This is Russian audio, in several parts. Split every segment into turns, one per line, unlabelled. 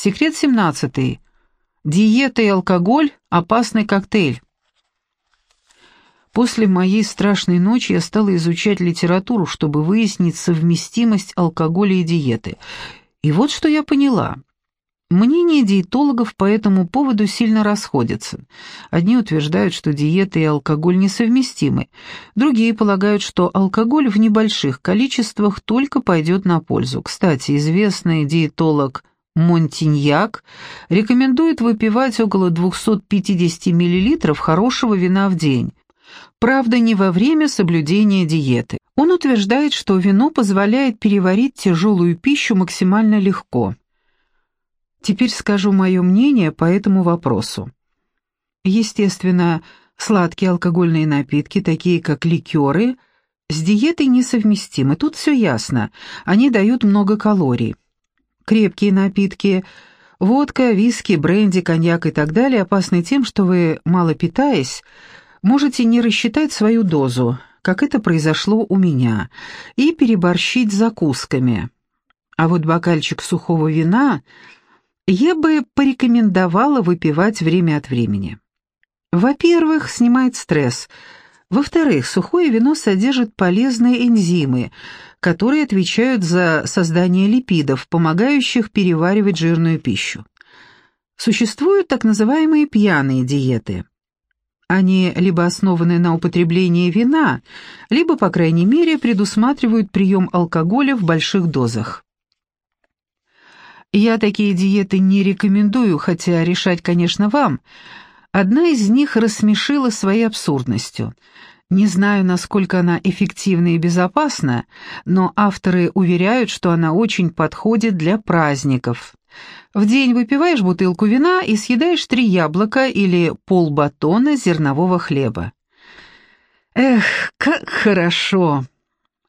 Секрет 17. Диета и алкоголь – опасный коктейль. После моей страшной ночи я стала изучать литературу, чтобы выяснить совместимость алкоголя и диеты. И вот что я поняла. Мнения диетологов по этому поводу сильно расходятся. Одни утверждают, что диета и алкоголь несовместимы, другие полагают, что алкоголь в небольших количествах только пойдет на пользу. Кстати, известный диетолог Монтиньяк рекомендует выпивать около 250 мл хорошего вина в день. Правда, не во время соблюдения диеты. Он утверждает, что вино позволяет переварить тяжелую пищу максимально легко. Теперь скажу мое мнение по этому вопросу. Естественно, сладкие алкогольные напитки, такие как ликеры, с диетой несовместимы, тут все ясно, они дают много калорий. Крепкие напитки, водка, виски, бренди, коньяк и так далее опасны тем, что вы, мало питаясь, можете не рассчитать свою дозу, как это произошло у меня, и переборщить закусками. А вот бокальчик сухого вина я бы порекомендовала выпивать время от времени. Во-первых, снимает стресс. Во-вторых, сухое вино содержит полезные энзимы, которые отвечают за создание липидов, помогающих переваривать жирную пищу. Существуют так называемые пьяные диеты. Они либо основаны на употреблении вина, либо, по крайней мере, предусматривают прием алкоголя в больших дозах. Я такие диеты не рекомендую, хотя решать, конечно, вам. Одна из них рассмешила своей абсурдностью. Не знаю, насколько она эффективна и безопасна, но авторы уверяют, что она очень подходит для праздников. В день выпиваешь бутылку вина и съедаешь три яблока или полбатона зернового хлеба. Эх, как хорошо!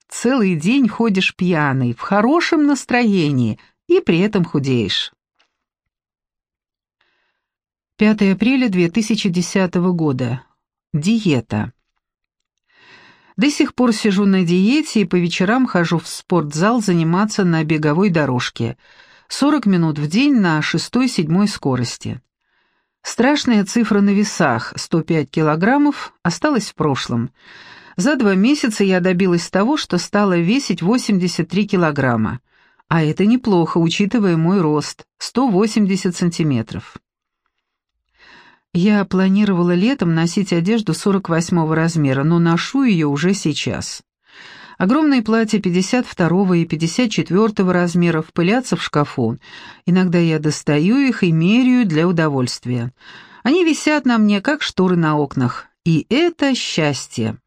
Целый день ходишь пьяный, в хорошем настроении, и при этом худеешь. 5 апреля 2010 года. Диета. До сих пор сижу на диете и по вечерам хожу в спортзал заниматься на беговой дорожке. 40 минут в день на 6-7 скорости. Страшная цифра на весах, 105 килограммов, осталась в прошлом. За два месяца я добилась того, что стала весить 83 килограмма. А это неплохо, учитывая мой рост — 180 сантиметров. Я планировала летом носить одежду 48 размера, но ношу ее уже сейчас. Огромные платья 52 и 54 размеров пылятся в шкафу. Иногда я достаю их и меряю для удовольствия. Они висят на мне, как шторы на окнах. И это счастье.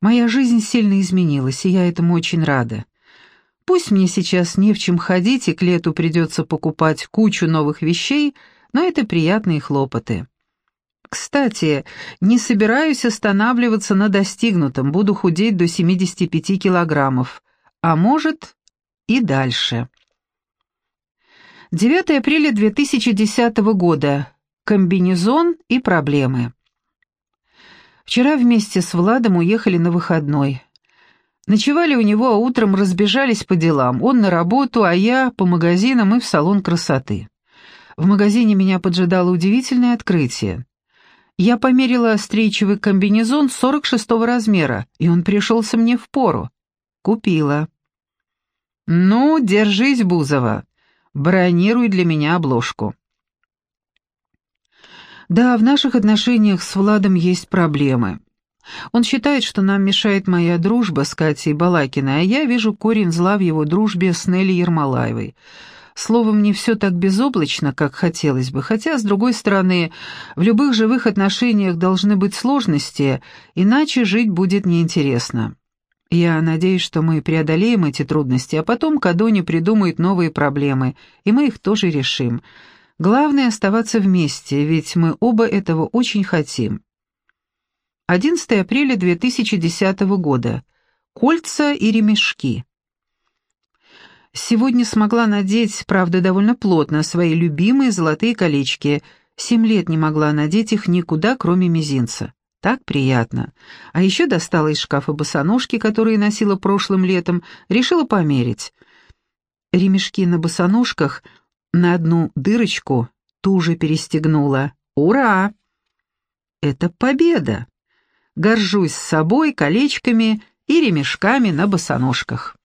Моя жизнь сильно изменилась, и я этому очень рада. Пусть мне сейчас не в чем ходить, и к лету придется покупать кучу новых вещей, но это приятные хлопоты. Кстати, не собираюсь останавливаться на достигнутом, буду худеть до 75 килограммов, а может и дальше. 9 апреля 2010 года. Комбинезон и проблемы. Вчера вместе с Владом уехали на выходной. Ночевали у него, а утром разбежались по делам. Он на работу, а я по магазинам и в салон красоты. В магазине меня поджидало удивительное открытие. Я померила стрейчевый комбинезон 46-го размера, и он пришелся мне в пору. Купила. «Ну, держись, Бузова. Бронируй для меня обложку». Да, в наших отношениях с Владом есть проблемы. Он считает, что нам мешает моя дружба с Катей Балакиной, а я вижу корень зла в его дружбе с Нелли Ермолаевой. Словом, не все так безоблачно, как хотелось бы, хотя, с другой стороны, в любых живых отношениях должны быть сложности, иначе жить будет неинтересно. Я надеюсь, что мы преодолеем эти трудности, а потом Кадони придумает новые проблемы, и мы их тоже решим. Главное — оставаться вместе, ведь мы оба этого очень хотим. 11 апреля 2010 года. Кольца и ремешки. Сегодня смогла надеть, правда, довольно плотно, свои любимые золотые колечки. Семь лет не могла надеть их никуда, кроме мизинца. Так приятно. А еще достала из шкафа босоножки, которые носила прошлым летом, решила померить. Ремешки на босоножках На одну дырочку туже перестегнула. Ура! Это победа. Горжусь собой, колечками и ремешками на босоножках.